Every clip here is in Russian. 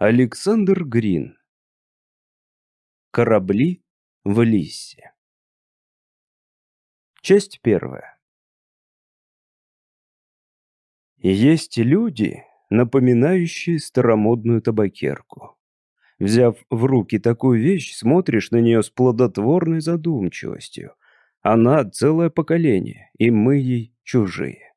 Александр Грин Корабли в Лиссе Часть первая Есть люди, напоминающие старомодную табакерку. Взяв в руки такую вещь, смотришь на нее с плодотворной задумчивостью. Она целое поколение, и мы ей чужие.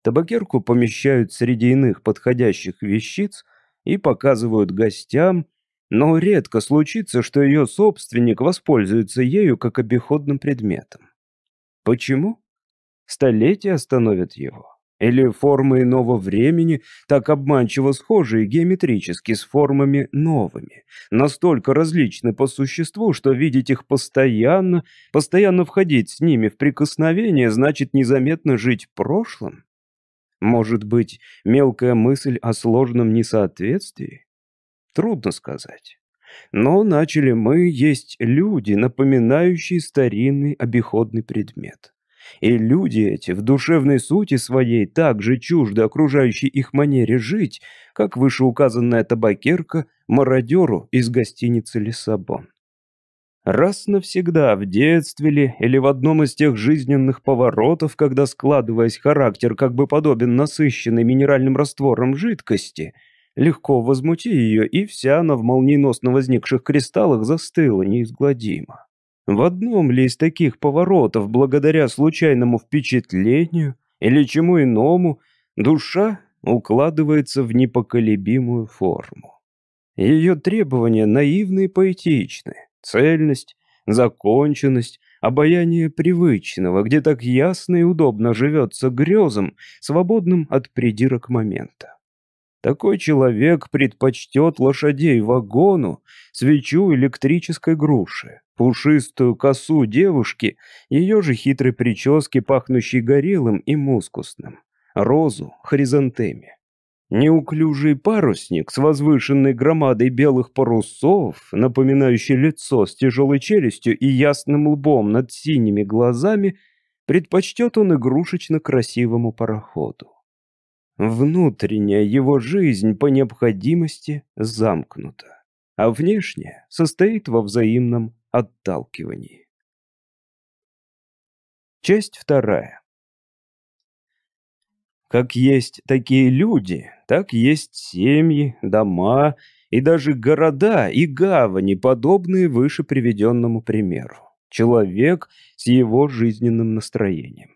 Табакерку помещают среди иных подходящих вещиц и показывают гостям, но редко случится, что ее собственник воспользуется ею как обиходным предметом. Почему? Столетия остановят его. Или формы иного времени, так обманчиво схожие геометрически с формами новыми, настолько различны по существу, что видеть их постоянно, постоянно входить с ними в прикосновение, значит незаметно жить прошлым? Может быть, мелкая мысль о сложном несоответствии? Трудно сказать. Но начали мы есть люди, напоминающие старинный обиходный предмет. И люди эти в душевной сути своей так же чужды окружающей их манере жить, как вышеуказанная табакерка мародеру из гостиницы «Лиссабон». Раз навсегда, в детстве ли, или в одном из тех жизненных поворотов, когда, складываясь характер, как бы подобен насыщенной минеральным раствором жидкости, легко возмути ее, и вся она в молниеносно возникших кристаллах застыла неизгладимо. В одном ли из таких поворотов, благодаря случайному впечатлению или чему иному, душа укладывается в непоколебимую форму. Ее требования наивны и поэтичны. Цельность, законченность, обаяние привычного, где так ясно и удобно живется грезом, свободным от придирок момента. Такой человек предпочтет лошадей вагону, свечу электрической груши, пушистую косу девушки, ее же хитрой прически, пахнущей горелым и мускусным, розу, хризантеме. Неуклюжий парусник с возвышенной громадой белых парусов, напоминающий лицо с тяжелой челюстью и ясным лбом над синими глазами, предпочтет он игрушечно красивому пароходу. Внутренняя его жизнь по необходимости замкнута, а внешняя состоит во взаимном отталкивании. Часть вторая. Как есть такие люди, так есть семьи, дома и даже города и гавани, подобные выше приведенному примеру. Человек с его жизненным настроением.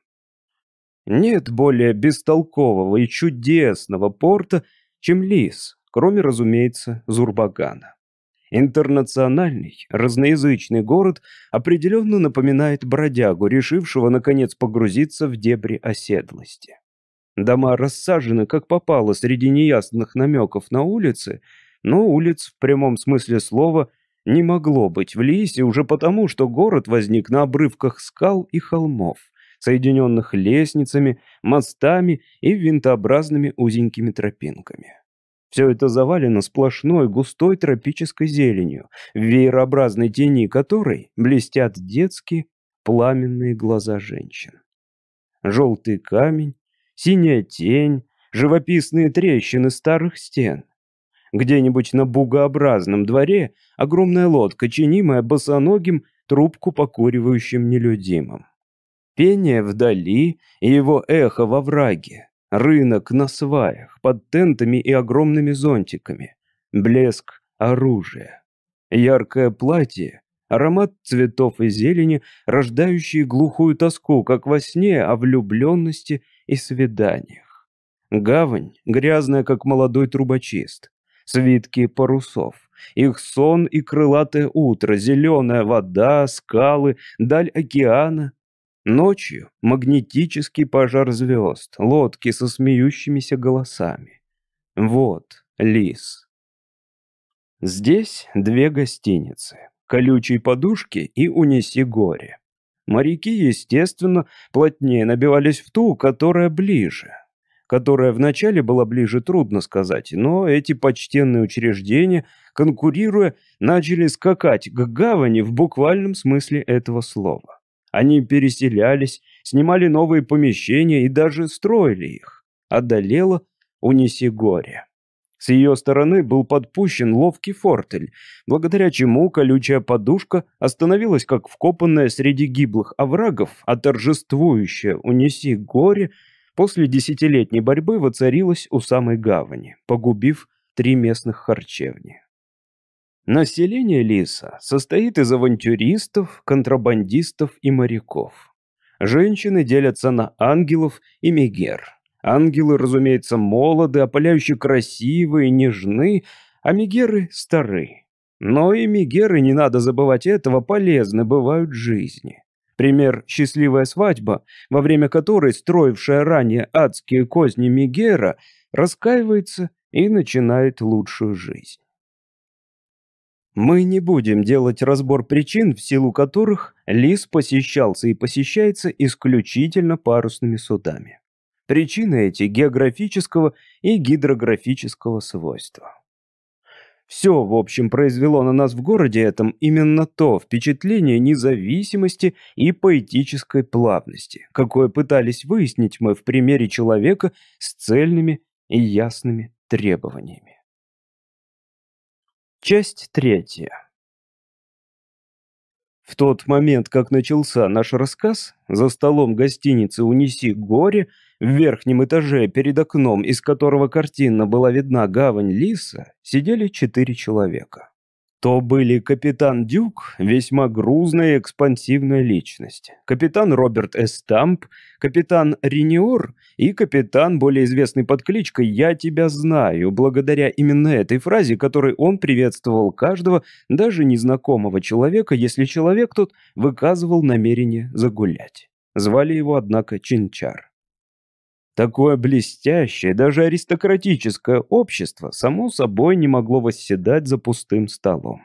Нет более бестолкового и чудесного порта, чем Лис, кроме, разумеется, Зурбагана. Интернациональный, разноязычный город определенно напоминает бродягу, решившего, наконец, погрузиться в дебри оседлости. Дома рассажены как попало среди неясных намеков на улицы, но улиц в прямом смысле слова не могло быть в Лисе уже потому, что город возник на обрывках скал и холмов, соединенных лестницами, мостами и винтообразными узенькими тропинками. Все это завалено сплошной густой тропической зеленью, в веерообразной тени которой блестят детские пламенные глаза женщин. Желтый камень, синяя тень, живописные трещины старых стен. Где-нибудь на бугообразном дворе огромная лодка, чинимая босоногим, трубку покуривающим нелюдимым. Пение вдали и его эхо во враге. Рынок на сваях, под тентами и огромными зонтиками. Блеск оружия. Яркое платье, аромат цветов и зелени, рождающий глухую тоску, как во сне о влюбленности и свиданиях. Гавань, грязная, как молодой трубочист. Свитки парусов. Их сон и крылатое утро, зеленая вода, скалы, даль океана. Ночью магнетический пожар звезд, лодки со смеющимися голосами. Вот лис. Здесь две гостиницы. Колючей подушки и унеси горе. Моряки, естественно, плотнее набивались в ту, которая ближе. Которая вначале была ближе, трудно сказать, но эти почтенные учреждения, конкурируя, начали скакать к гавани в буквальном смысле этого слова. Они переселялись, снимали новые помещения и даже строили их. Одолело «Унеси горе». С ее стороны был подпущен ловкий фортель, благодаря чему колючая подушка остановилась как вкопанная среди гиблых оврагов, а торжествующая «Унеси горе» после десятилетней борьбы воцарилась у самой гавани, погубив три местных харчевни. Население Лиса состоит из авантюристов, контрабандистов и моряков. Женщины делятся на ангелов и мегер. Ангелы, разумеется, молоды, опаляюще красивые, нежны, а мегеры стары. Но и мегеры, не надо забывать этого, полезны бывают жизни. Пример «Счастливая свадьба», во время которой строившая ранее адские козни Мегера раскаивается и начинает лучшую жизнь. Мы не будем делать разбор причин, в силу которых Лис посещался и посещается исключительно парусными судами. Причины эти географического и гидрографического свойства. Все, в общем, произвело на нас в городе этом именно то впечатление независимости и поэтической плавности, какое пытались выяснить мы в примере человека с цельными и ясными требованиями. Часть третья. В тот момент, как начался наш рассказ, за столом гостиницы «Унеси горе» в верхнем этаже перед окном, из которого картинно была видна гавань Лиса, сидели четыре человека. То были капитан Дюк, весьма грузная и экспансивная личность, капитан Роберт Эстамп, капитан Рениор и капитан, более известный под кличкой «Я тебя знаю», благодаря именно этой фразе, которой он приветствовал каждого, даже незнакомого человека, если человек тот выказывал намерение загулять. Звали его, однако, Чинчар. Такое блестящее, даже аристократическое общество, само собой, не могло восседать за пустым столом.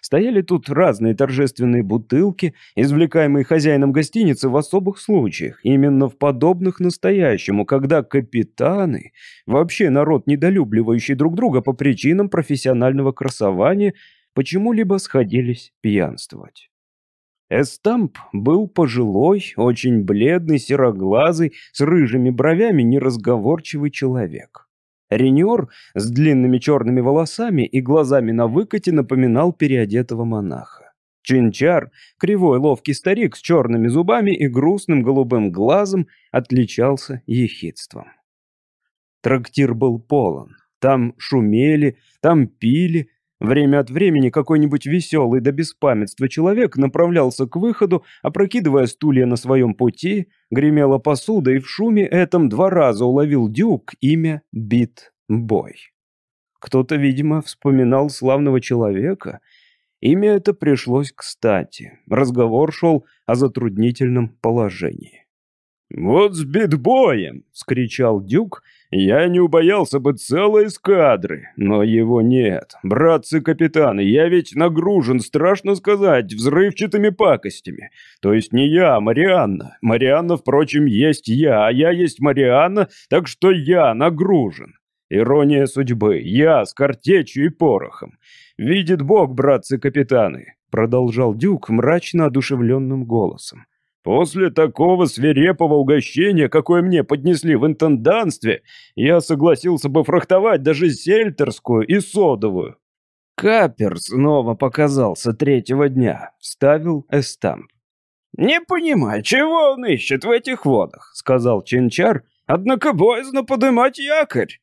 Стояли тут разные торжественные бутылки, извлекаемые хозяином гостиницы в особых случаях, именно в подобных настоящему, когда капитаны, вообще народ, недолюбливающий друг друга по причинам профессионального красования, почему-либо сходились пьянствовать. Эстамп был пожилой, очень бледный, сероглазый, с рыжими бровями неразговорчивый человек. Реньор с длинными черными волосами и глазами на выкате напоминал переодетого монаха. Чинчар, кривой ловкий старик с черными зубами и грустным голубым глазом, отличался ехидством. Трактир был полон. Там шумели, там пили, Время от времени какой-нибудь веселый до беспамятства человек направлялся к выходу, опрокидывая стулья на своем пути, гремела посуда, и в шуме этом два раза уловил Дюк имя Бит-Бой. Кто-то, видимо, вспоминал славного человека. Имя это пришлось кстати. Разговор шел о затруднительном положении. «Вот с битбоем!» — скричал Дюк я не убоялся бы целой эскадры, но его нет. Братцы-капитаны, я ведь нагружен, страшно сказать, взрывчатыми пакостями. То есть не я, а Марианна. Марианна, впрочем, есть я, а я есть Марианна, так что я нагружен. Ирония судьбы. Я с картечью и порохом. Видит Бог, братцы-капитаны, продолжал Дюк мрачно одушевленным голосом. После такого свирепого угощения, какое мне поднесли в интенданстве, я согласился бы фрахтовать даже сельтерскую и содовую. Капер снова показался третьего дня, вставил эстамп. «Не понимаю, чего он ищет в этих водах», — сказал Чинчар, «однако боязно подымать якорь».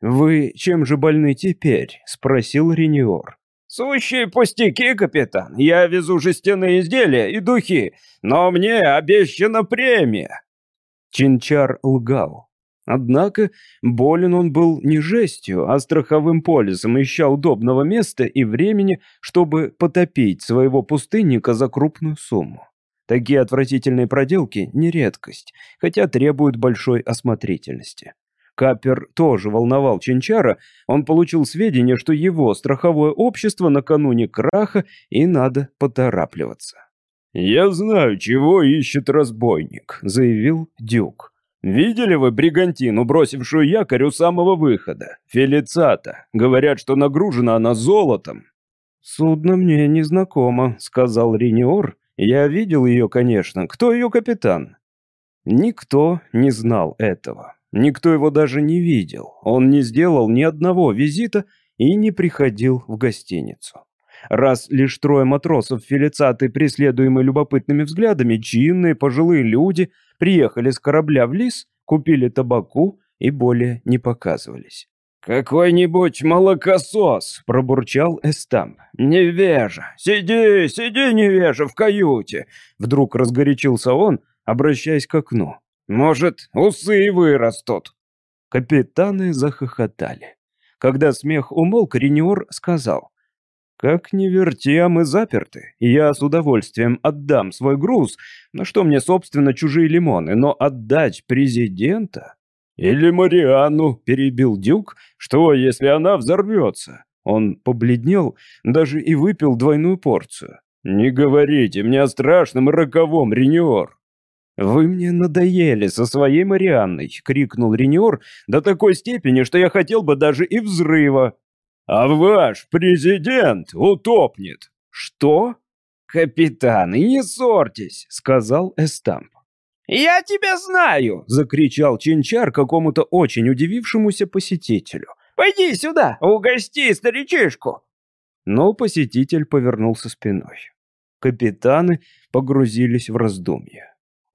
«Вы чем же больны теперь?» — спросил Рениор. «Сущие пустяки, капитан. Я везу жестяные изделия и духи, но мне обещана премия». Чинчар лгал. Однако болен он был не жестью, а страховым полисом, ища удобного места и времени, чтобы потопить своего пустынника за крупную сумму. Такие отвратительные проделки – не редкость, хотя требуют большой осмотрительности. Капер тоже волновал Чинчара, он получил сведения, что его страховое общество накануне краха и надо поторапливаться. «Я знаю, чего ищет разбойник», — заявил Дюк. «Видели вы бригантину, бросившую якорь у самого выхода? Фелицата. Говорят, что нагружена она золотом». «Судно мне не знакомо», — сказал Рениор. «Я видел ее, конечно. Кто ее капитан?» Никто не знал этого. Никто его даже не видел. Он не сделал ни одного визита и не приходил в гостиницу. Раз лишь трое матросов Фелицаты, преследуемые любопытными взглядами, чинные пожилые люди, приехали с корабля в лис, купили табаку и более не показывались. «Какой-нибудь молокосос!» — пробурчал Эстам. «Невежа! Сиди, сиди, невежа, в каюте!» Вдруг разгорячился он, обращаясь к окну. «Может, усы вырастут!» Капитаны захохотали. Когда смех умолк, Рениор сказал. «Как ни верти, а мы заперты. Я с удовольствием отдам свой груз, на что мне, собственно, чужие лимоны, но отдать президента...» «Или Марианну», — перебил Дюк. «Что, если она взорвется?» Он побледнел, даже и выпил двойную порцию. «Не говорите мне о страшном и роковом, Рениор!» «Вы мне надоели со своей Марианной!» — крикнул Рениор до такой степени, что я хотел бы даже и взрыва. «А ваш президент утопнет!» «Что?» «Капитан, и не ссорьтесь!» — сказал Эстамп. «Я тебя знаю!» — закричал Чинчар какому-то очень удивившемуся посетителю. «Пойди сюда, угости старичишку!» Но посетитель повернулся спиной. Капитаны погрузились в раздумья.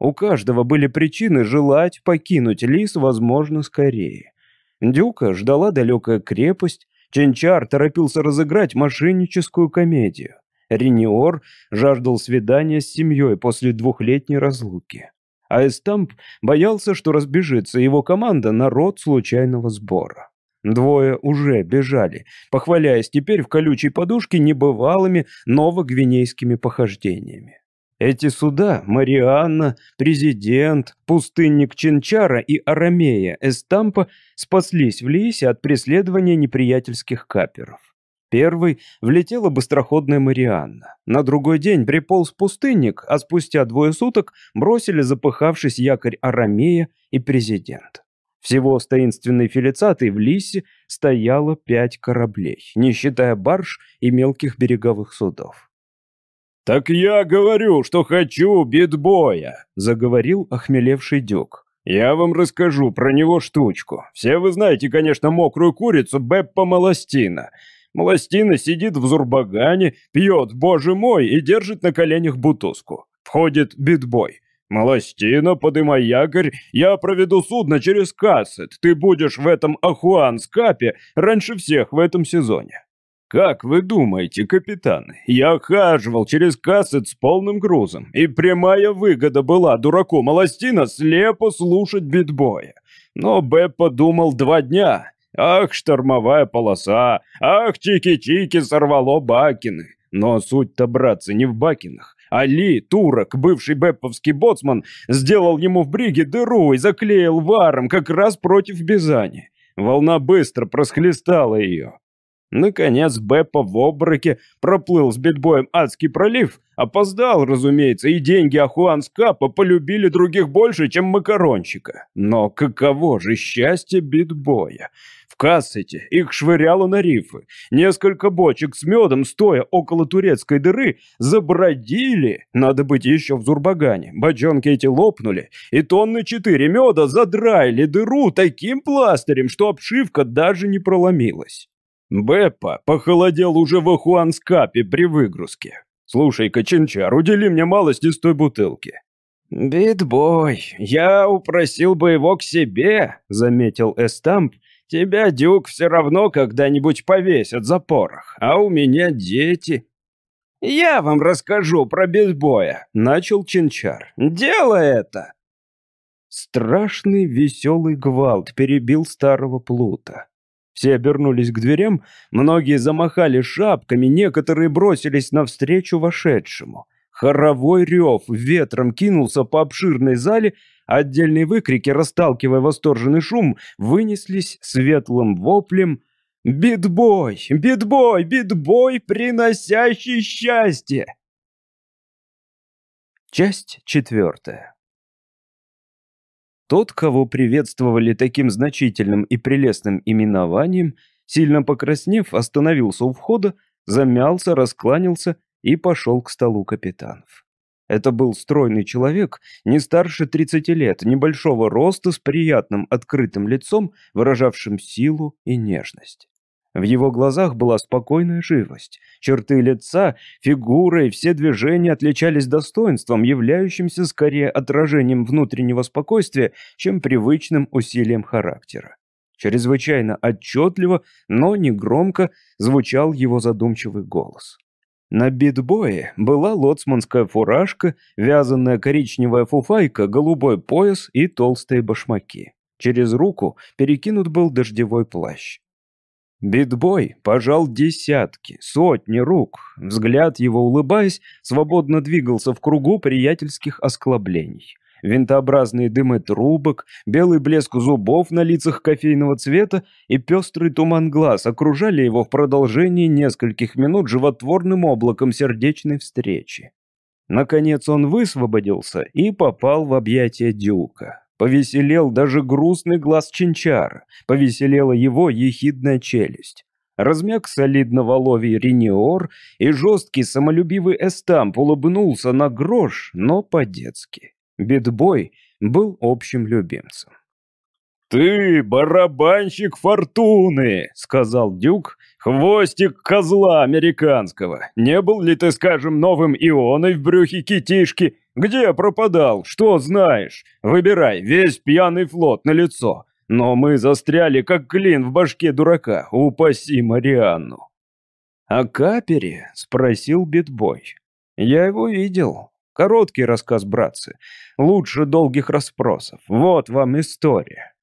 У каждого были причины желать покинуть лис, возможно, скорее. Дюка ждала далекая крепость, Чинчар торопился разыграть мошенническую комедию. Рениор жаждал свидания с семьей после двухлетней разлуки а Эстамп боялся, что разбежится его команда на род случайного сбора. Двое уже бежали, похваляясь теперь в колючей подушке небывалыми новогвинейскими похождениями. Эти суда – Марианна, президент, пустынник Чинчара и Арамея Эстампа – спаслись в Лисе от преследования неприятельских каперов. Первый влетела быстроходная Марианна. На другой день приполз пустынник, а спустя двое суток бросили запыхавшись якорь Арамея и президент. Всего с таинственной филицатой в Лисе стояло пять кораблей, не считая барж и мелких береговых судов. «Так я говорю, что хочу битбоя», — заговорил охмелевший дюк. «Я вам расскажу про него штучку. Все вы знаете, конечно, мокрую курицу Беппа Малостина. Малостина сидит в зурбагане, пьет, боже мой, и держит на коленях бутузку. Входит битбой. «Малостина, подымай якорь, я проведу судно через Кассет. Ты будешь в этом Ахуан-скапе раньше всех в этом сезоне». «Как вы думаете, капитан, я хаживал через Кассет с полным грузом, и прямая выгода была дураку Малостина слепо слушать битбоя. Но Беппа думал два дня, Ах, штормовая полоса! Ах, чики-чики сорвало Бакины! Но суть-то, братцы, не в Бакинах. Али, турок, бывший бепповский боцман, сделал ему в бриге дыру и заклеил варом как раз против Бизани. Волна быстро просхлестала ее. Наконец Беппа в обмороке проплыл с битбоем адский пролив. Опоздал, разумеется, и деньги Ахуан Скапа полюбили других больше, чем макарончика. Но каково же счастье битбоя! В кассете их швыряло на рифы. Несколько бочек с медом, стоя около турецкой дыры, забродили. Надо быть еще в Зурбагане. Бочонки эти лопнули, и тонны четыре меда задраили дыру таким пластырем, что обшивка даже не проломилась. Беппа похолодел уже в Ахуанскапе при выгрузке. «Слушай-ка, Чинчар, удели мне малость из той бутылки». «Битбой, я упросил бы его к себе», — заметил Эстамп, Тебя, Дюк, все равно когда-нибудь повесят за порох, а у меня дети». «Я вам расскажу про безбоя», — начал Чинчар. «Делай это!» Страшный веселый гвалт перебил старого плута. Все обернулись к дверям, многие замахали шапками, некоторые бросились навстречу вошедшему. Хоровой рев ветром кинулся по обширной зале, Отдельные выкрики, расталкивая восторженный шум, вынеслись светлым воплем «Битбой! Битбой! Битбой, приносящий счастье!» Часть четвертая. Тот, кого приветствовали таким значительным и прелестным именованием, сильно покраснев, остановился у входа, замялся, раскланялся и пошел к столу капитанов. Это был стройный человек, не старше 30 лет, небольшого роста, с приятным открытым лицом, выражавшим силу и нежность. В его глазах была спокойная живость. Черты лица, фигура и все движения отличались достоинством, являющимся скорее отражением внутреннего спокойствия, чем привычным усилием характера. Чрезвычайно отчетливо, но не громко звучал его задумчивый голос. На битбое была лоцманская фуражка, вязаная коричневая фуфайка, голубой пояс и толстые башмаки. Через руку перекинут был дождевой плащ. Битбой пожал десятки, сотни рук. Взгляд его, улыбаясь, свободно двигался в кругу приятельских осклаблений винтообразные дымы трубок, белый блеск зубов на лицах кофейного цвета и пестрый туман глаз окружали его в продолжении нескольких минут животворным облаком сердечной встречи. Наконец он высвободился и попал в объятия Дюка. Повеселел даже грустный глаз Чинчара, повеселела его ехидная челюсть. Размяк солидно воловий Рениор и жесткий самолюбивый Эстамп улыбнулся на грош, но по-детски. Битбой был общим любимцем. «Ты барабанщик фортуны!» — сказал Дюк. «Хвостик козла американского. Не был ли ты, скажем, новым ионой в брюхе китишки? Где пропадал? Что знаешь? Выбирай, весь пьяный флот на лицо. Но мы застряли, как клин в башке дурака. Упаси Марианну». «О капере?» — спросил Битбой. «Я его видел. Короткий рассказ, братцы. Лучше долгих расспросов. Вот вам история.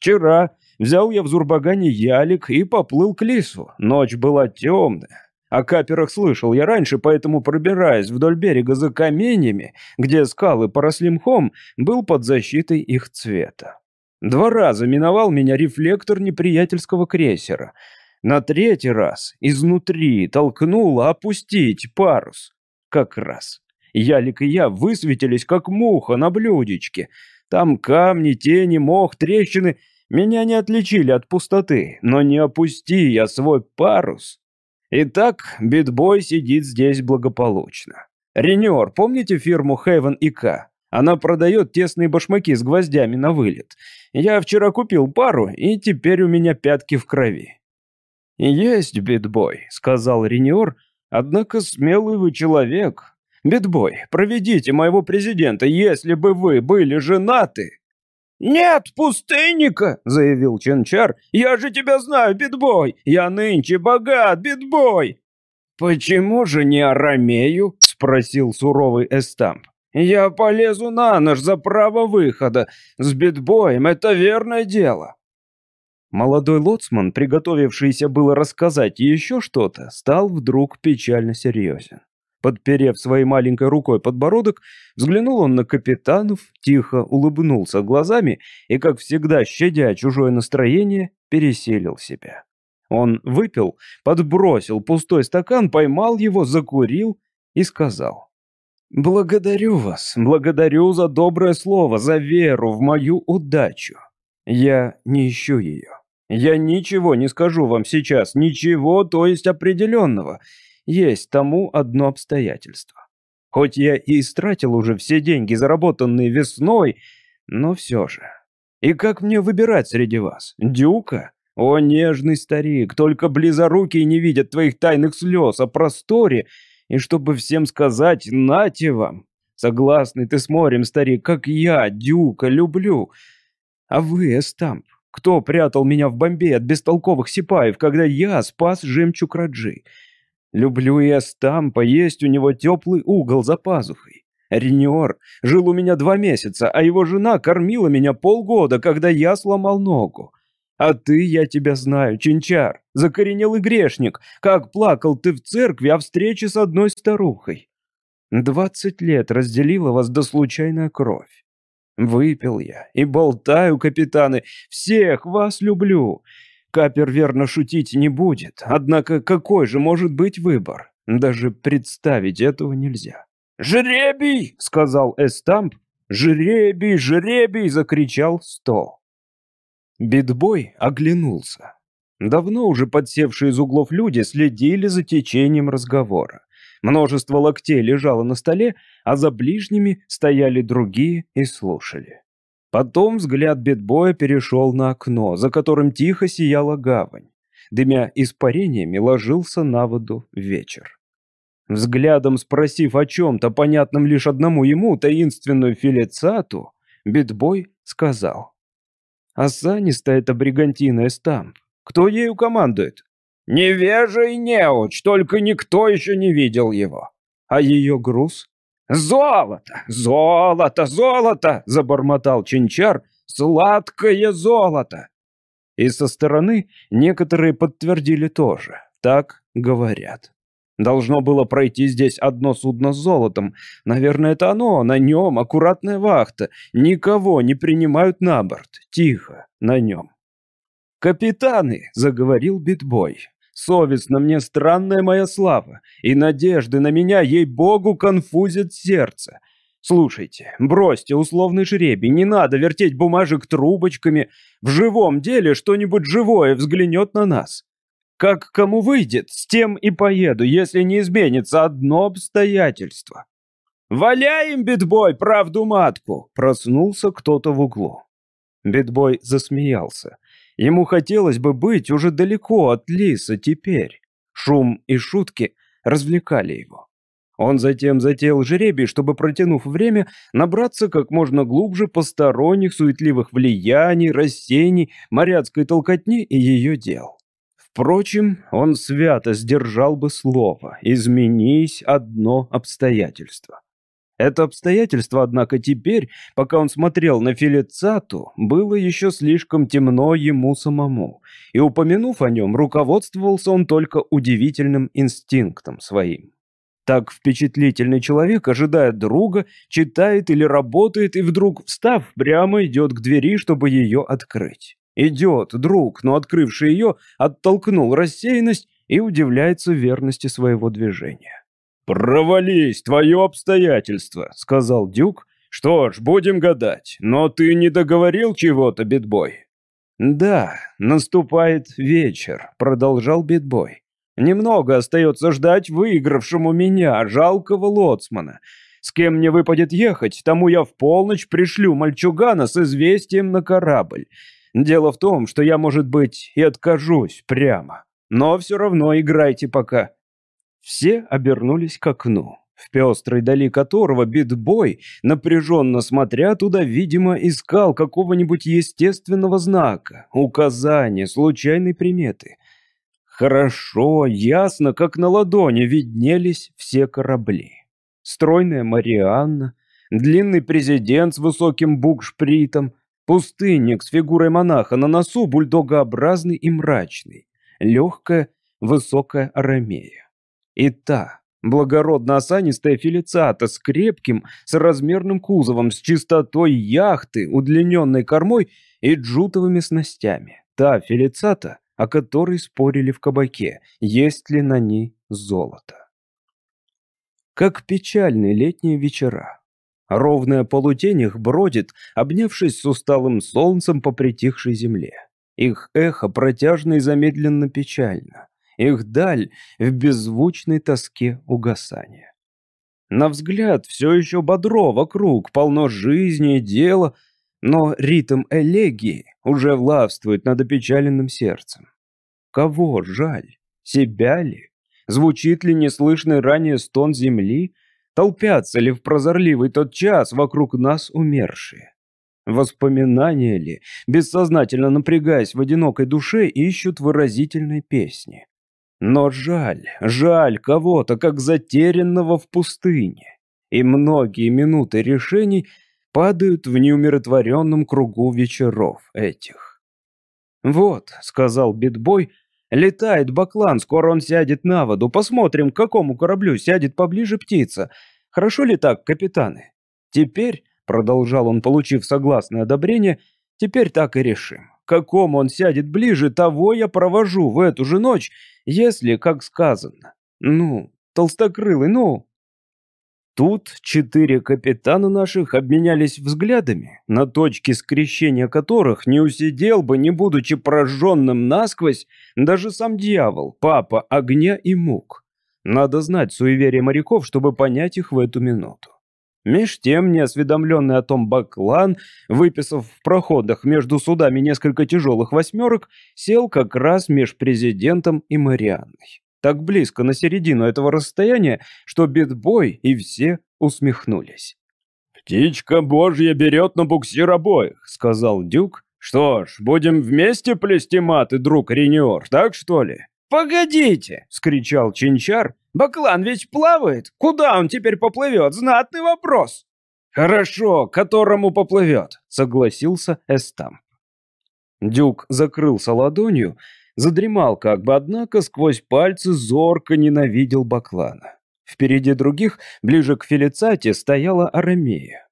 Вчера взял я в Зурбагане ялик и поплыл к лесу. Ночь была темная. О каперах слышал я раньше, поэтому, пробираясь вдоль берега за каменьями, где скалы поросли мхом, был под защитой их цвета. Два раза миновал меня рефлектор неприятельского крейсера. На третий раз изнутри толкнуло опустить парус. Как раз. Ялик и я высветились, как муха на блюдечке. Там камни, тени, мох, трещины. Меня не отличили от пустоты, но не опусти я свой парус. Итак, битбой сидит здесь благополучно. Ренер, помните фирму Heaven ИК? Она продает тесные башмаки с гвоздями на вылет. Я вчера купил пару, и теперь у меня пятки в крови. «Есть, битбой», — сказал Ренер, — «однако смелый вы человек. Битбой, проведите моего президента, если бы вы были женаты!» «Нет, пустынника!» — заявил Ченчар. «Я же тебя знаю, Битбой! Я нынче богат, Битбой!» «Почему же не Арамею?» — спросил суровый Эстамп. «Я полезу на нож за право выхода. С Битбоем это верное дело». Молодой лоцман, приготовившийся было рассказать еще что-то, стал вдруг печально серьезен. Подперев своей маленькой рукой подбородок, взглянул он на капитанов, тихо улыбнулся глазами и, как всегда, щадя чужое настроение, переселил себя. Он выпил, подбросил пустой стакан, поймал его, закурил и сказал. «Благодарю вас, благодарю за доброе слово, за веру в мою удачу. Я не ищу ее. Я ничего не скажу вам сейчас, ничего, то есть определенного. Есть тому одно обстоятельство. Хоть я и истратил уже все деньги, заработанные весной, но все же. И как мне выбирать среди вас? Дюка? О, нежный старик, только близорукие не видят твоих тайных слез о просторе, и чтобы всем сказать «нате вам». Согласный ты с морем, старик, как я, Дюка, люблю. А вы, Эстамп, кто прятал меня в бомбе от бестолковых сипаев, когда я спас жемчуг Раджи? Люблю я Стампа, есть у него теплый угол за пазухой. Реньор жил у меня два месяца, а его жена кормила меня полгода, когда я сломал ногу. А ты, я тебя знаю, Чинчар, закоренелый грешник, как плакал ты в церкви о встрече с одной старухой. Двадцать лет разделила вас до случайная кровь. Выпил я и болтаю, капитаны, всех вас люблю. Капер верно шутить не будет, однако какой же может быть выбор? Даже представить этого нельзя. «Жребий!» — сказал Эстамп. «Жребий! Жребий!» — закричал Сто. Битбой оглянулся. Давно уже подсевшие из углов люди следили за течением разговора. Множество локтей лежало на столе, а за ближними стояли другие и слушали. Потом взгляд битбоя перешел на окно, за которым тихо сияла гавань. Дымя испарениями ложился на воду вечер. Взглядом спросив о чем-то, понятном лишь одному ему, таинственную филицату, битбой сказал. «Осанистая эта бригантина Эстамп. Кто ею командует?» «Невежа и неуч, только никто еще не видел его». «А ее груз?» «Золото! Золото! Золото!» — забормотал Чинчар. «Сладкое золото!» И со стороны некоторые подтвердили тоже. Так говорят. Должно было пройти здесь одно судно с золотом. Наверное, это оно, на нем аккуратная вахта. Никого не принимают на борт. Тихо, на нем. «Капитаны!» — заговорил битбой. Совестно мне странная моя слава, и надежды на меня, ей-богу, конфузят сердце. Слушайте, бросьте условный жребий, не надо вертеть бумажек трубочками. В живом деле что-нибудь живое взглянет на нас. Как кому выйдет, с тем и поеду, если не изменится одно обстоятельство. «Валяем, битбой, правду матку!» Проснулся кто-то в углу. Битбой засмеялся. Ему хотелось бы быть уже далеко от Лиса теперь. Шум и шутки развлекали его. Он затем затеял жребий, чтобы, протянув время, набраться как можно глубже посторонних суетливых влияний, растений, моряцкой толкотни и ее дел. Впрочем, он свято сдержал бы слово «изменись одно обстоятельство». Это обстоятельство, однако, теперь, пока он смотрел на Филицату, было еще слишком темно ему самому, и, упомянув о нем, руководствовался он только удивительным инстинктом своим. Так впечатлительный человек, ожидая друга, читает или работает, и вдруг, встав, прямо идет к двери, чтобы ее открыть. Идет друг, но открывший ее, оттолкнул рассеянность и удивляется верности своего движения. «Провались, твое обстоятельство», — сказал Дюк. «Что ж, будем гадать. Но ты не договорил чего-то, битбой?» «Да, наступает вечер», — продолжал битбой. «Немного остается ждать выигравшему меня, жалкого лоцмана. С кем мне выпадет ехать, тому я в полночь пришлю мальчугана с известием на корабль. Дело в том, что я, может быть, и откажусь прямо. Но все равно играйте пока. Все обернулись к окну, в пестрой дали которого битбой, напряженно смотря туда, видимо, искал какого-нибудь естественного знака, указания, случайной приметы. Хорошо, ясно, как на ладони виднелись все корабли. Стройная Марианна, длинный президент с высоким букшпритом, пустынник с фигурой монаха на носу, бульдогообразный и мрачный, легкая, высокая арамея. И та, благородно осанистая филицата с крепким, с размерным кузовом, с чистотой яхты, удлиненной кормой и джутовыми снастями. Та филицата, о которой спорили в кабаке, есть ли на ней золото. Как печальные летние вечера. Ровная полутень их бродит, обнявшись с усталым солнцем по притихшей земле. Их эхо протяжно и замедленно печально их даль в беззвучной тоске угасания. На взгляд все еще бодро вокруг, полно жизни и дела, но ритм элегии уже властвует над опечаленным сердцем. Кого жаль? Себя ли? Звучит ли неслышный ранее стон земли? Толпятся ли в прозорливый тот час вокруг нас умершие? Воспоминания ли, бессознательно напрягаясь в одинокой душе, ищут выразительной песни? Но жаль, жаль кого-то, как затерянного в пустыне. И многие минуты решений падают в неумиротворенном кругу вечеров этих. «Вот», — сказал битбой, — «летает баклан, скоро он сядет на воду. Посмотрим, к какому кораблю сядет поближе птица. Хорошо ли так, капитаны? Теперь, — продолжал он, получив согласное одобрение, — теперь так и решим. К какому он сядет ближе, того я провожу в эту же ночь, если, как сказано. Ну, толстокрылый, ну. Тут четыре капитана наших обменялись взглядами, на точке скрещения которых не усидел бы, не будучи прожженным насквозь, даже сам дьявол, папа огня и мук. Надо знать суеверие моряков, чтобы понять их в эту минуту. Меж тем, неосведомленный о том Баклан, выписав в проходах между судами несколько тяжелых восьмерок, сел как раз меж президентом и Марианной. Так близко на середину этого расстояния, что Битбой и все усмехнулись. «Птичка божья берет на буксир обоих», — сказал Дюк. «Что ж, будем вместе плести маты, друг Рениор, так что ли?» «Погодите!» — скричал Чинчар. «Баклан ведь плавает! Куда он теперь поплывет? Знатный вопрос!» «Хорошо, которому поплывет», — согласился Эстамп. Дюк закрылся ладонью, задремал как бы, однако сквозь пальцы зорко ненавидел Баклана. Впереди других, ближе к Фелицате, стояла Арамея.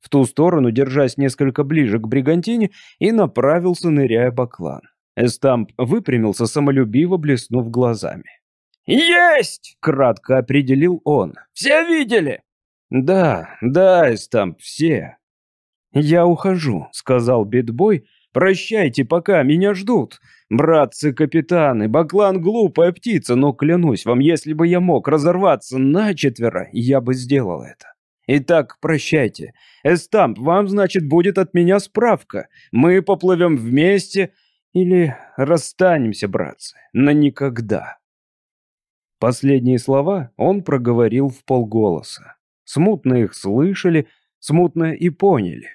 В ту сторону, держась несколько ближе к Бригантине, и направился, ныряя Баклан. Эстамп выпрямился, самолюбиво блеснув глазами. «Есть!» — кратко определил он. «Все видели?» «Да, да, Эстамп, все». «Я ухожу», — сказал Битбой. «Прощайте пока, меня ждут. Братцы-капитаны, Баклан глупая птица, но клянусь вам, если бы я мог разорваться на четверо, я бы сделал это. Итак, прощайте. Эстамп, вам, значит, будет от меня справка. Мы поплывем вместе, или расстанемся, братцы, на никогда. Последние слова он проговорил в полголоса. Смутно их слышали, смутно и поняли.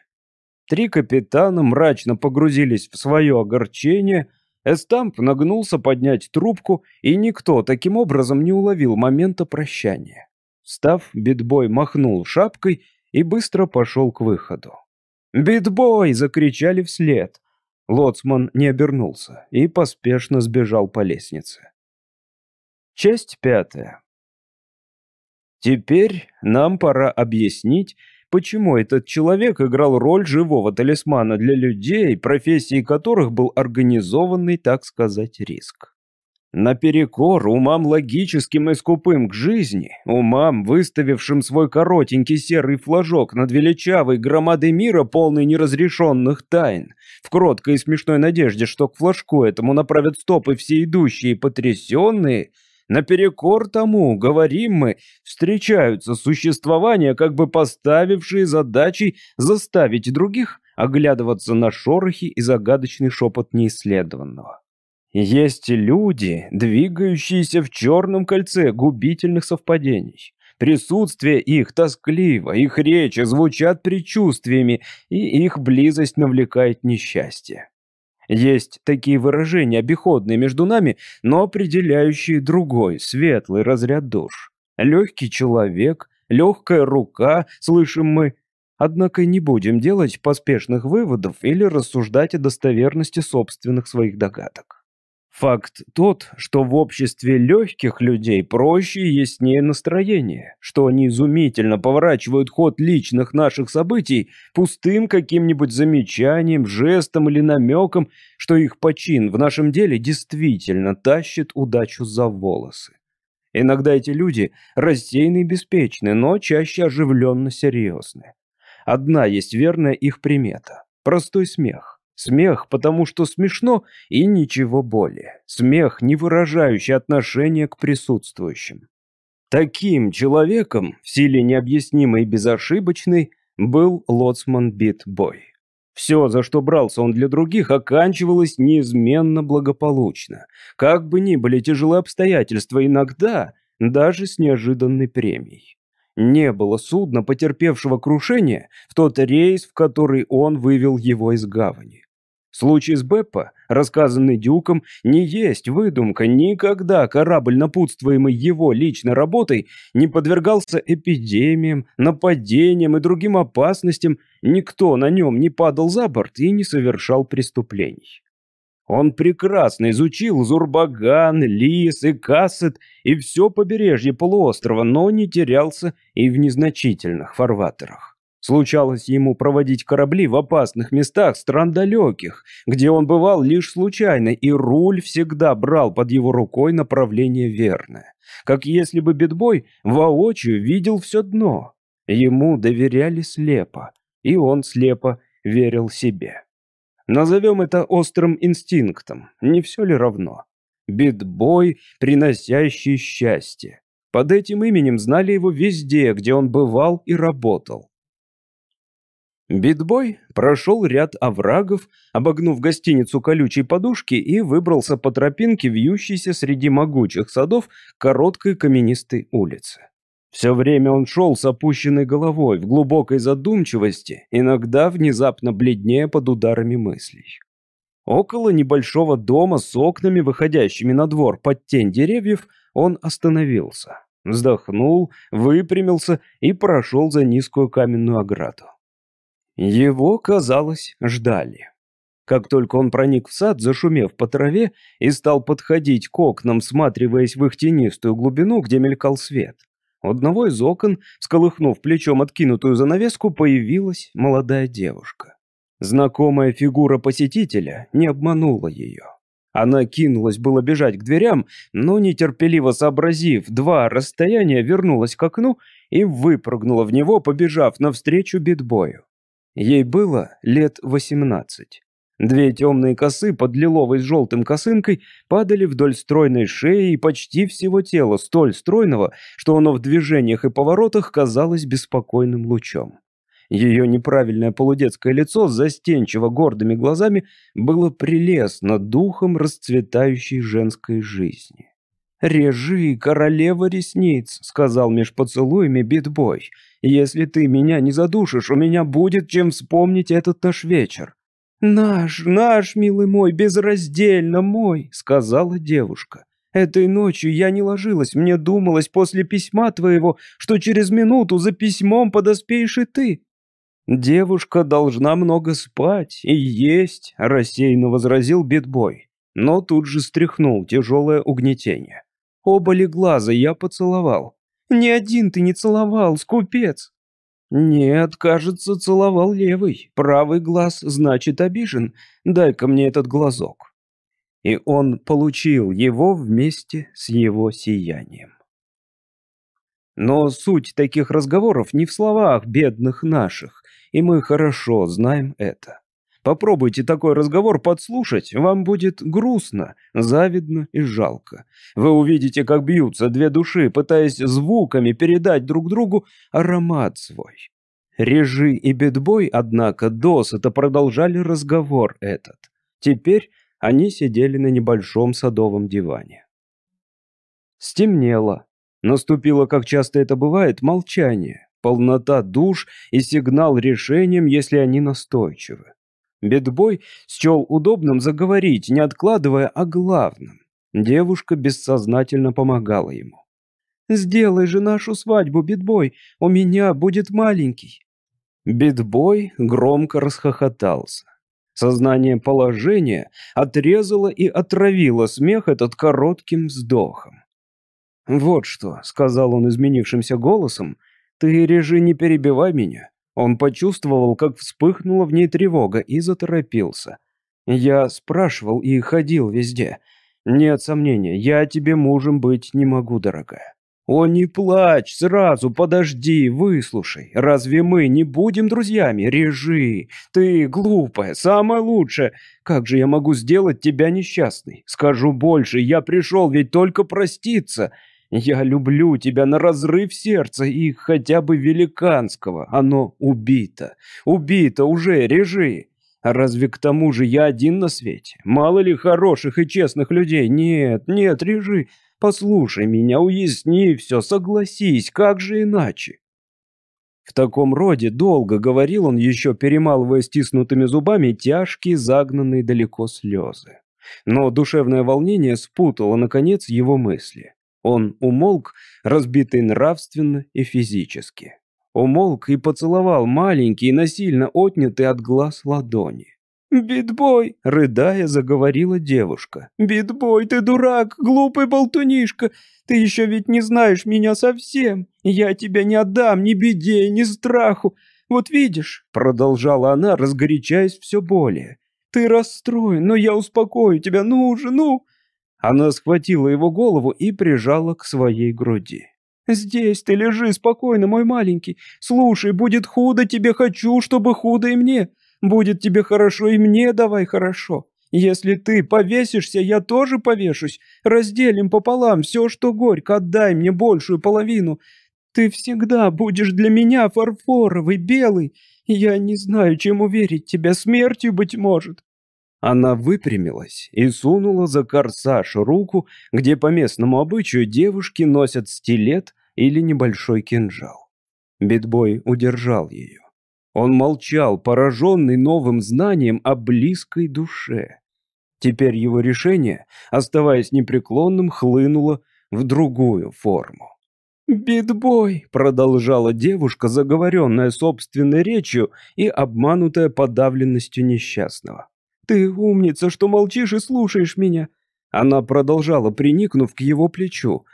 Три капитана мрачно погрузились в свое огорчение, Эстамп нагнулся поднять трубку, и никто таким образом не уловил момента прощания. Став, битбой махнул шапкой и быстро пошел к выходу. «Битбой!» — закричали вслед. Лоцман не обернулся и поспешно сбежал по лестнице. Часть пятая. Теперь нам пора объяснить, почему этот человек играл роль живого талисмана для людей, профессией которых был организованный, так сказать, риск. Наперекор умам логическим и скупым к жизни, умам, выставившим свой коротенький серый флажок над величавой громадой мира, полной неразрешенных тайн, в кроткой и смешной надежде, что к флажку этому направят стопы все идущие потрясенные, наперекор тому, говорим мы, встречаются существования, как бы поставившие задачей заставить других оглядываться на шорохи и загадочный шепот неисследованного. Есть люди, двигающиеся в черном кольце губительных совпадений. Присутствие их тоскливо, их речи звучат предчувствиями, и их близость навлекает несчастье. Есть такие выражения, обиходные между нами, но определяющие другой, светлый разряд душ. Легкий человек, легкая рука, слышим мы. Однако не будем делать поспешных выводов или рассуждать о достоверности собственных своих догадок. Факт тот, что в обществе легких людей проще и яснее настроение, что они изумительно поворачивают ход личных наших событий пустым каким-нибудь замечанием, жестом или намеком, что их почин в нашем деле действительно тащит удачу за волосы. Иногда эти люди рассеянны и беспечны, но чаще оживленно серьезны. Одна есть верная их примета – простой смех. Смех, потому что смешно и ничего более. Смех, не выражающий отношения к присутствующим. Таким человеком, в силе необъяснимой и безошибочной, был лоцман Битбой. Все, за что брался он для других, оканчивалось неизменно благополучно. Как бы ни были тяжелые обстоятельства, иногда даже с неожиданной премией. Не было судна, потерпевшего крушение, в тот рейс, в который он вывел его из гавани. Случай с Беппо, рассказанный Дюком, не есть выдумка. Никогда корабль, напутствуемый его личной работой, не подвергался эпидемиям, нападениям и другим опасностям. Никто на нем не падал за борт и не совершал преступлений. Он прекрасно изучил Зурбаган, Лис и Кассет и все побережье полуострова, но не терялся и в незначительных фарватерах. Случалось ему проводить корабли в опасных местах стран далеких, где он бывал лишь случайно, и руль всегда брал под его рукой направление верное. Как если бы бедбой воочию видел все дно. Ему доверяли слепо, и он слепо верил себе. Назовем это острым инстинктом, не все ли равно? Бедбой, приносящий счастье. Под этим именем знали его везде, где он бывал и работал. Битбой прошел ряд оврагов, обогнув гостиницу колючей подушки и выбрался по тропинке, вьющейся среди могучих садов короткой каменистой улицы. Все время он шел с опущенной головой, в глубокой задумчивости, иногда внезапно бледнее под ударами мыслей. Около небольшого дома с окнами, выходящими на двор под тень деревьев, он остановился. Вздохнул, выпрямился и прошел за низкую каменную ограду. Его, казалось, ждали. Как только он проник в сад, зашумев по траве, и стал подходить к окнам, всматриваясь в их тенистую глубину, где мелькал свет, у одного из окон, сколыхнув плечом откинутую занавеску, появилась молодая девушка. Знакомая фигура посетителя не обманула ее. Она кинулась было бежать к дверям, но, нетерпеливо сообразив два расстояния, вернулась к окну и выпрыгнула в него, побежав навстречу битбою. Ей было лет восемнадцать. Две темные косы под лиловой с желтым косынкой падали вдоль стройной шеи и почти всего тела, столь стройного, что оно в движениях и поворотах казалось беспокойным лучом. Ее неправильное полудетское лицо с застенчиво гордыми глазами было прелестно духом расцветающей женской жизни. «Режи, королева ресниц», — сказал меж поцелуями битбой. Если ты меня не задушишь, у меня будет чем вспомнить этот наш вечер». «Наш, наш, милый мой, безраздельно мой», — сказала девушка. «Этой ночью я не ложилась, мне думалось после письма твоего, что через минуту за письмом подоспеешь и ты». «Девушка должна много спать и есть», — рассеянно возразил битбой, но тут же стряхнул тяжелое угнетение. Оба глаза я поцеловал. Ни один ты не целовал, скупец!» «Нет, кажется, целовал левый. Правый глаз, значит, обижен. Дай-ка мне этот глазок». И он получил его вместе с его сиянием. Но суть таких разговоров не в словах бедных наших, и мы хорошо знаем это. Попробуйте такой разговор подслушать, вам будет грустно, завидно и жалко. Вы увидите, как бьются две души, пытаясь звуками передать друг другу аромат свой. Режи и бедбой, однако, досыта продолжали разговор этот. Теперь они сидели на небольшом садовом диване. Стемнело. Наступило, как часто это бывает, молчание, полнота душ и сигнал решением, если они настойчивы. Бедбой счел удобным заговорить, не откладывая о главном. Девушка бессознательно помогала ему. «Сделай же нашу свадьбу, Бедбой, у меня будет маленький». Бедбой громко расхохотался. Сознание положения отрезало и отравило смех этот коротким вздохом. «Вот что», — сказал он изменившимся голосом, — «ты, Режи, не перебивай меня. Он почувствовал, как вспыхнула в ней тревога и заторопился. Я спрашивал и ходил везде. Нет сомнения, я тебе мужем быть не могу, дорогая. «О, не плачь, сразу подожди, выслушай. Разве мы не будем друзьями? Режи. Ты глупая, самая лучшая. Как же я могу сделать тебя несчастной? Скажу больше, я пришел ведь только проститься. Я люблю тебя на разрыв сердца и хотя бы великанского. Оно убито. Убито уже, режи. Разве к тому же я один на свете? Мало ли хороших и честных людей? Нет, нет, режи. Послушай меня, уясни все, согласись, как же иначе? В таком роде долго говорил он, еще перемалывая стиснутыми зубами тяжкие, загнанные далеко слезы. Но душевное волнение спутало, наконец, его мысли. Он умолк, разбитый нравственно и физически. Умолк и поцеловал маленький, насильно отнятый от глаз ладони. «Битбой!» — рыдая, заговорила девушка. «Битбой, ты дурак, глупый болтунишка! Ты еще ведь не знаешь меня совсем! Я тебя не отдам ни беде, ни страху! Вот видишь!» — продолжала она, разгорячаясь все более. «Ты расстроен, но я успокою тебя, ну же, ну!» Она схватила его голову и прижала к своей груди. «Здесь ты лежи спокойно, мой маленький. Слушай, будет худо тебе, хочу, чтобы худо и мне. Будет тебе хорошо и мне давай хорошо. Если ты повесишься, я тоже повешусь. Разделим пополам все, что горько, отдай мне большую половину. Ты всегда будешь для меня фарфоровый, белый. Я не знаю, чем уверить тебя, смертью, быть может». Она выпрямилась и сунула за корсаж руку, где по местному обычаю девушки носят стилет или небольшой кинжал. Битбой удержал ее. Он молчал, пораженный новым знанием о близкой душе. Теперь его решение, оставаясь непреклонным, хлынуло в другую форму. «Битбой!» — продолжала девушка, заговоренная собственной речью и обманутая подавленностью несчастного. «Ты умница, что молчишь и слушаешь меня!» Она продолжала, приникнув к его плечу.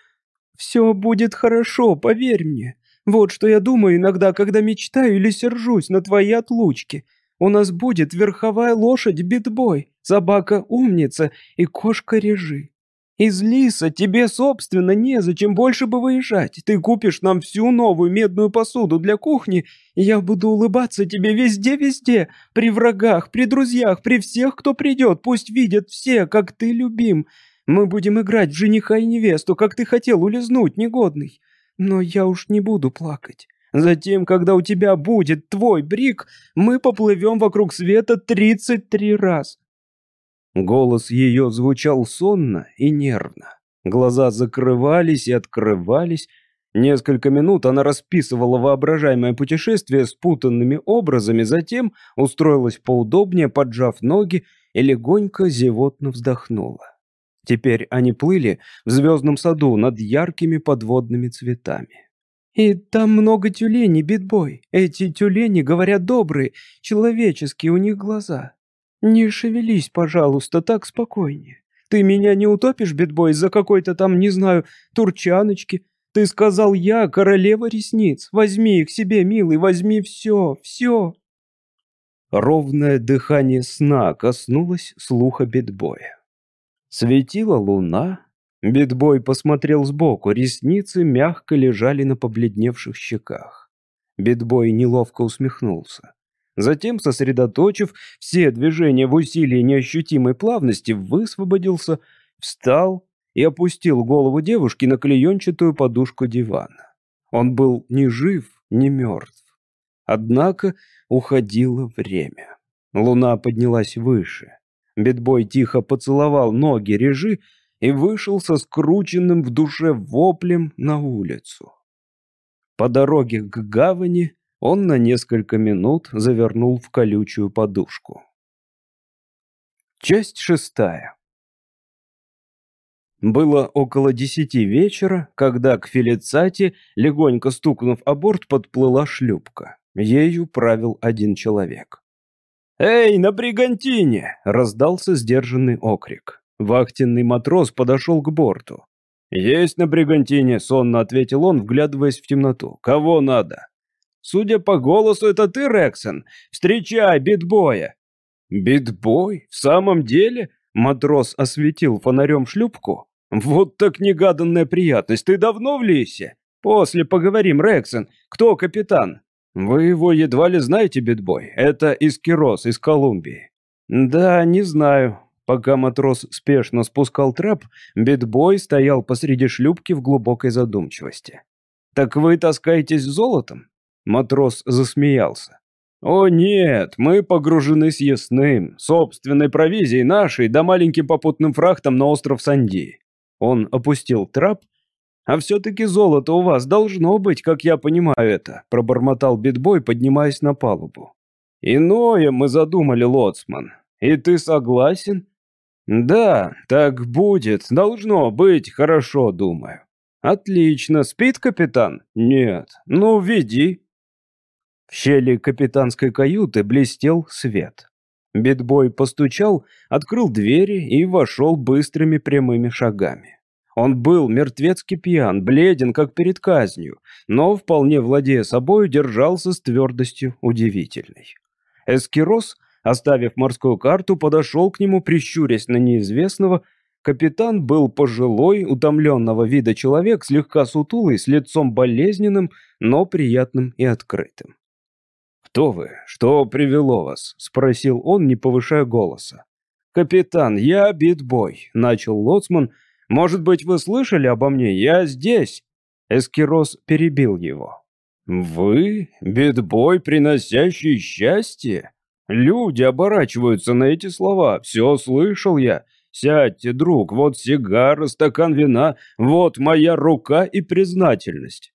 «Все будет хорошо, поверь мне. Вот что я думаю иногда, когда мечтаю или сержусь на твои отлучки. У нас будет верховая лошадь битбой, собака умница и кошка режи. Из лиса тебе, собственно, незачем больше бы выезжать. Ты купишь нам всю новую медную посуду для кухни, и я буду улыбаться тебе везде-везде, при врагах, при друзьях, при всех, кто придет. Пусть видят все, как ты любим. Мы будем играть в жениха и невесту, как ты хотел улизнуть, негодный. Но я уж не буду плакать. Затем, когда у тебя будет твой брик, мы поплывем вокруг света тридцать три раз. Голос ее звучал сонно и нервно. Глаза закрывались и открывались. Несколько минут она расписывала воображаемое путешествие спутанными образами, затем устроилась поудобнее, поджав ноги и легонько зевотно вздохнула. Теперь они плыли в звездном саду над яркими подводными цветами. «И там много тюленей, битбой. Эти тюлени, говорят, добрые, человеческие у них глаза. «Не шевелись, пожалуйста, так спокойнее. Ты меня не утопишь, битбой, из-за какой-то там, не знаю, турчаночки. Ты сказал я, королева ресниц. Возьми их себе, милый, возьми все, все». Ровное дыхание сна коснулось слуха битбоя. Светила луна. Битбой посмотрел сбоку, ресницы мягко лежали на побледневших щеках. Битбой неловко усмехнулся. Затем, сосредоточив все движения в усилии неощутимой плавности, высвободился, встал и опустил голову девушки на клеенчатую подушку дивана. Он был ни жив, ни мертв. Однако уходило время. Луна поднялась выше. Бедбой тихо поцеловал ноги режи и вышел со скрученным в душе воплем на улицу. По дороге к гавани он на несколько минут завернул в колючую подушку. Часть шестая. Было около десяти вечера, когда к Фелицате, легонько стукнув о борт, подплыла шлюпка. Ею правил один человек. «Эй, на бригантине!» — раздался сдержанный окрик. Вахтенный матрос подошел к борту. «Есть на бригантине», — сонно ответил он, вглядываясь в темноту. «Кого надо?» Судя по голосу, это ты, Рексон. Встречай, битбоя!» «Битбой? В самом деле?» Матрос осветил фонарем шлюпку. «Вот так негаданная приятность. Ты давно в лесе?» «После поговорим, Рексон. Кто капитан?» «Вы его едва ли знаете, битбой. Это Искирос из Колумбии». «Да, не знаю». Пока матрос спешно спускал трап, битбой стоял посреди шлюпки в глубокой задумчивости. «Так вы таскаетесь золотом?» Матрос засмеялся. «О нет, мы погружены с ясным, собственной провизией нашей да маленьким попутным фрахтом на остров Санди». Он опустил трап. «А все-таки золото у вас должно быть, как я понимаю это», пробормотал битбой, поднимаясь на палубу. «Иное мы задумали, лоцман. И ты согласен?» «Да, так будет. Должно быть, хорошо, думаю». «Отлично. Спит капитан?» «Нет. Ну, веди». В щели капитанской каюты блестел свет. Битбой постучал, открыл двери и вошел быстрыми прямыми шагами. Он был мертвецки пьян, бледен, как перед казнью, но, вполне владея собой, держался с твердостью удивительной. Эскирос, оставив морскую карту, подошел к нему, прищурясь на неизвестного. Капитан был пожилой, утомленного вида человек, слегка сутулый, с лицом болезненным, но приятным и открытым. «Кто вы? Что привело вас?» — спросил он, не повышая голоса. «Капитан, я битбой», — начал лоцман. «Может быть, вы слышали обо мне? Я здесь». Эскирос перебил его. «Вы? Битбой, приносящий счастье?» Люди оборачиваются на эти слова. Все слышал я. Сядьте, друг, вот сигара, стакан вина, вот моя рука и признательность.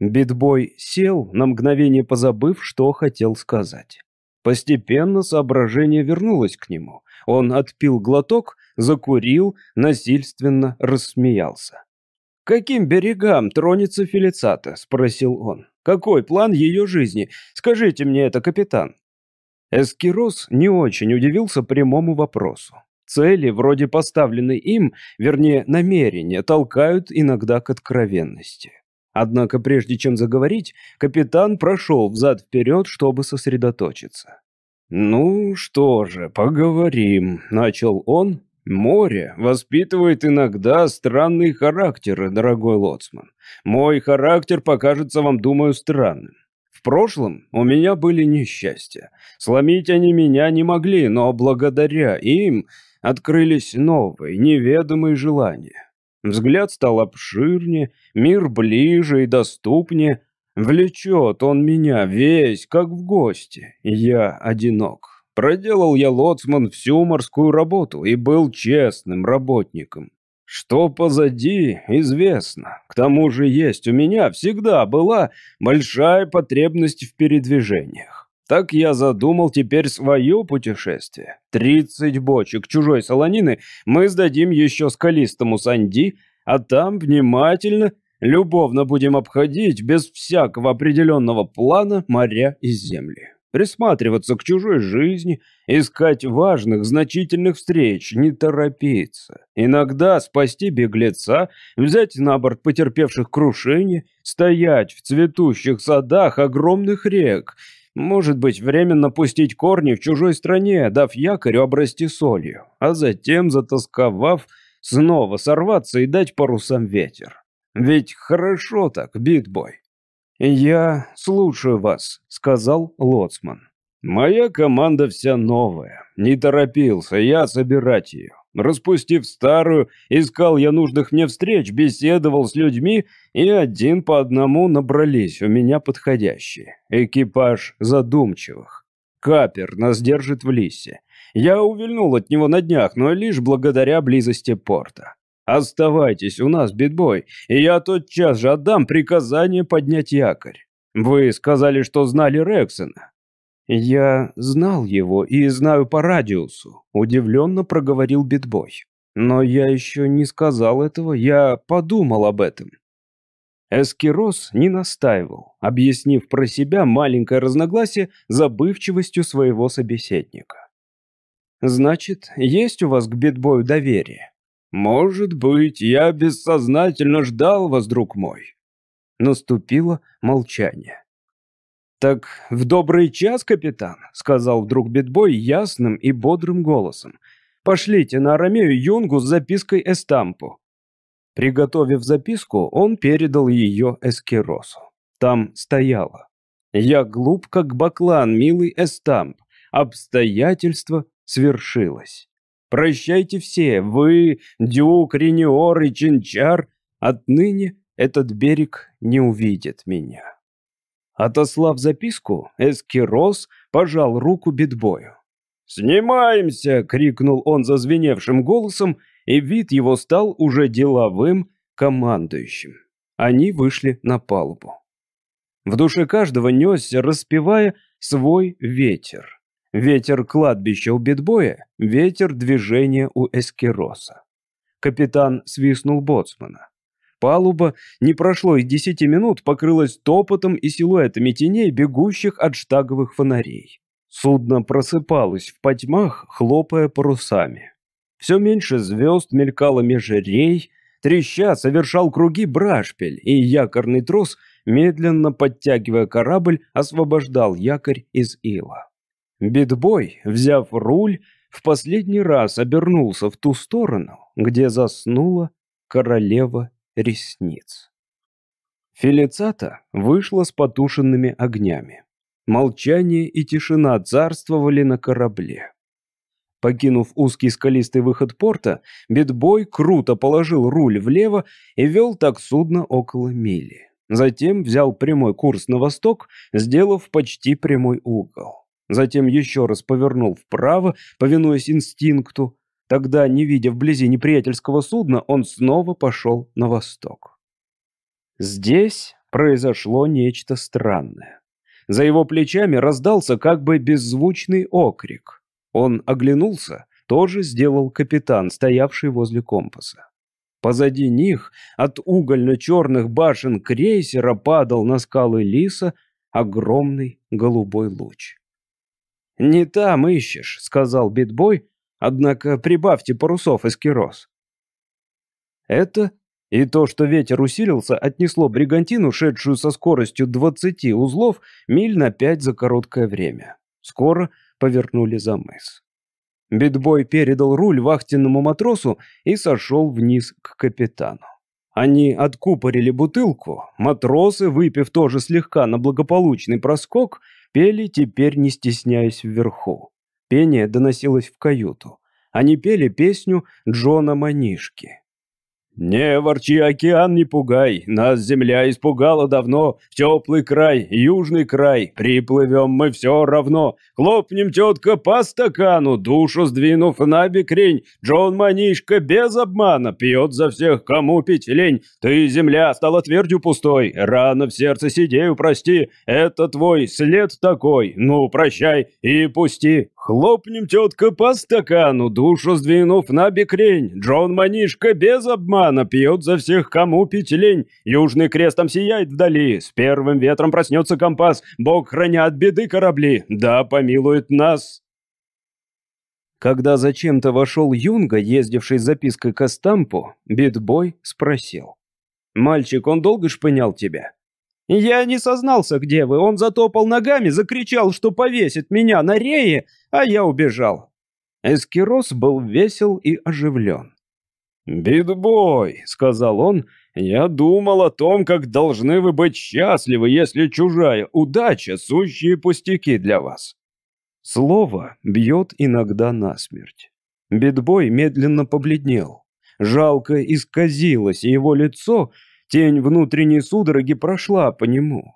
Битбой сел, на мгновение позабыв, что хотел сказать. Постепенно соображение вернулось к нему. Он отпил глоток, закурил, насильственно рассмеялся. «Каким берегам тронется Фелицата?» — спросил он. «Какой план ее жизни? Скажите мне это, капитан». Эскирос не очень удивился прямому вопросу. Цели, вроде поставленной им, вернее, намерения, толкают иногда к откровенности. Однако прежде чем заговорить, капитан прошел взад-вперед, чтобы сосредоточиться. «Ну что же, поговорим», — начал он. «Море воспитывает иногда странные характеры, дорогой лоцман. Мой характер покажется вам, думаю, странным. В прошлом у меня были несчастья. Сломить они меня не могли, но благодаря им открылись новые, неведомые желания. Взгляд стал обширнее, мир ближе и доступнее. Влечет он меня весь, как в гости. Я одинок. Проделал я лоцман всю морскую работу и был честным работником. Что позади, известно. К тому же есть у меня всегда была большая потребность в передвижениях. Так я задумал теперь свое путешествие. Тридцать бочек чужой солонины мы сдадим еще скалистому Санди, а там внимательно, любовно будем обходить без всякого определенного плана моря и земли присматриваться к чужой жизни, искать важных, значительных встреч, не торопиться. Иногда спасти беглеца, взять на борт потерпевших крушение, стоять в цветущих садах огромных рек, может быть, временно пустить корни в чужой стране, дав якорю обрасти солью, а затем, затасковав, снова сорваться и дать парусам ветер. Ведь хорошо так, битбой. «Я слушаю вас», — сказал Лоцман. «Моя команда вся новая. Не торопился я собирать ее. Распустив старую, искал я нужных мне встреч, беседовал с людьми, и один по одному набрались у меня подходящие. Экипаж задумчивых. Капер нас держит в лисе. Я увильнул от него на днях, но лишь благодаря близости порта. «Оставайтесь у нас, битбой, и я тотчас же отдам приказание поднять якорь. Вы сказали, что знали Рексона». «Я знал его и знаю по радиусу», — удивленно проговорил битбой. «Но я еще не сказал этого, я подумал об этом». Эскирос не настаивал, объяснив про себя маленькое разногласие забывчивостью своего собеседника. «Значит, есть у вас к битбою доверие?» «Может быть, я бессознательно ждал вас, друг мой». Наступило молчание. «Так в добрый час, капитан», — сказал вдруг Битбой ясным и бодрым голосом. «Пошлите на Арамею Юнгу с запиской Эстампу». Приготовив записку, он передал ее Эскиросу. Там стояло. «Я глуп, как баклан, милый Эстамп. Обстоятельство свершилось». Прощайте все, вы, Дюк, Рениор и Чинчар, отныне этот берег не увидит меня». Отослав записку, Эскирос пожал руку битбою. «Снимаемся!» — крикнул он зазвеневшим голосом, и вид его стал уже деловым, командующим. Они вышли на палубу. В душе каждого несся, распевая свой ветер. Ветер кладбища у битбоя, ветер движения у эскероса. Капитан свистнул боцмана. Палуба не прошло и десяти минут, покрылась топотом и силуэтами теней, бегущих от штаговых фонарей. Судно просыпалось в потьмах, хлопая парусами. Все меньше звезд мелькало меж рей, треща совершал круги брашпель, и якорный трос, медленно подтягивая корабль, освобождал якорь из ила. Битбой, взяв руль, в последний раз обернулся в ту сторону, где заснула королева ресниц. Фелицата вышла с потушенными огнями. Молчание и тишина царствовали на корабле. Покинув узкий скалистый выход порта, битбой круто положил руль влево и вел так судно около мили. Затем взял прямой курс на восток, сделав почти прямой угол. Затем еще раз повернул вправо, повинуясь инстинкту. Тогда, не видя вблизи неприятельского судна, он снова пошел на восток. Здесь произошло нечто странное. За его плечами раздался как бы беззвучный окрик. Он оглянулся, тоже сделал капитан, стоявший возле компаса. Позади них от угольно-черных башен крейсера падал на скалы Лиса огромный голубой луч. «Не там ищешь», — сказал битбой, «однако прибавьте парусов, Эскирос». Это и то, что ветер усилился, отнесло бригантину, шедшую со скоростью 20 узлов, миль на 5 за короткое время. Скоро повернули за мыс. Битбой передал руль вахтенному матросу и сошел вниз к капитану. Они откупорили бутылку, матросы, выпив тоже слегка на благополучный проскок, пели теперь не стесняясь вверху. Пение доносилось в каюту. Они пели песню Джона Манишки. «Не ворчи, океан, не пугай, нас земля испугала давно, теплый край, южный край, приплывем мы все равно, хлопнем, тетка, по стакану, душу сдвинув на бекрень, Джон Манишка без обмана пьет за всех, кому пить лень, ты, земля, стала твердью пустой, рано в сердце сидею, прости, это твой след такой, ну, прощай и пусти, хлопнем, тетка, по стакану, душу сдвинув на бекрень, Джон Манишка без обмана, пьет за всех, кому пить лень. Южный крест там сияет вдали. С первым ветром проснется компас. Бог храня от беды корабли. Да, помилует нас. Когда зачем-то вошел Юнга, ездивший с запиской к Астампу, битбой спросил. «Мальчик, он долго шпынял тебя?» «Я не сознался, где вы. Он затопал ногами, закричал, что повесит меня на рее, а я убежал». Эскирос был весел и оживлен. «Битбой», — сказал он, — «я думал о том, как должны вы быть счастливы, если чужая удача — сущие пустяки для вас». Слово бьет иногда насмерть. Битбой медленно побледнел. Жалко исказилось его лицо, тень внутренней судороги прошла по нему.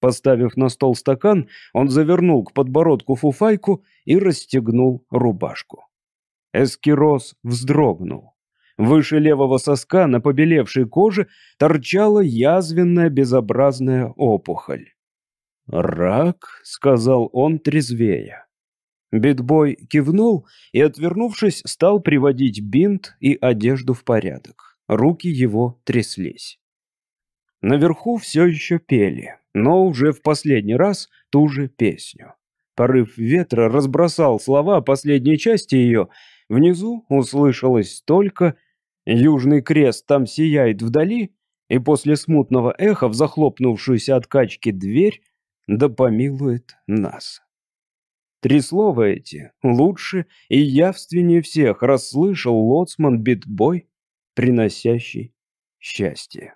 Поставив на стол стакан, он завернул к подбородку фуфайку и расстегнул рубашку. Эскирос вздрогнул. Выше левого соска на побелевшей коже торчала язвенная безобразная опухоль. «Рак», — сказал он трезвея. Битбой кивнул и, отвернувшись, стал приводить бинт и одежду в порядок. Руки его тряслись. Наверху все еще пели, но уже в последний раз ту же песню. Порыв ветра разбросал слова последней части ее. Внизу услышалось только Южный крест там сияет вдали, и после смутного эха в захлопнувшуюся от качки дверь да помилует нас. Три слова эти лучше и явственнее всех расслышал лоцман Битбой, приносящий счастье.